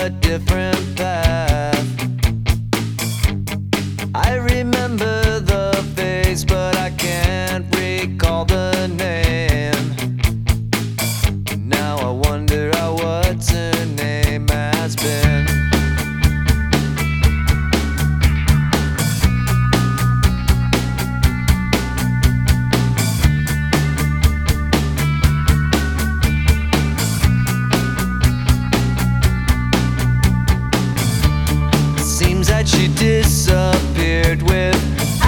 a different path. I remember the face, but I can't recall the name. she disappeared with.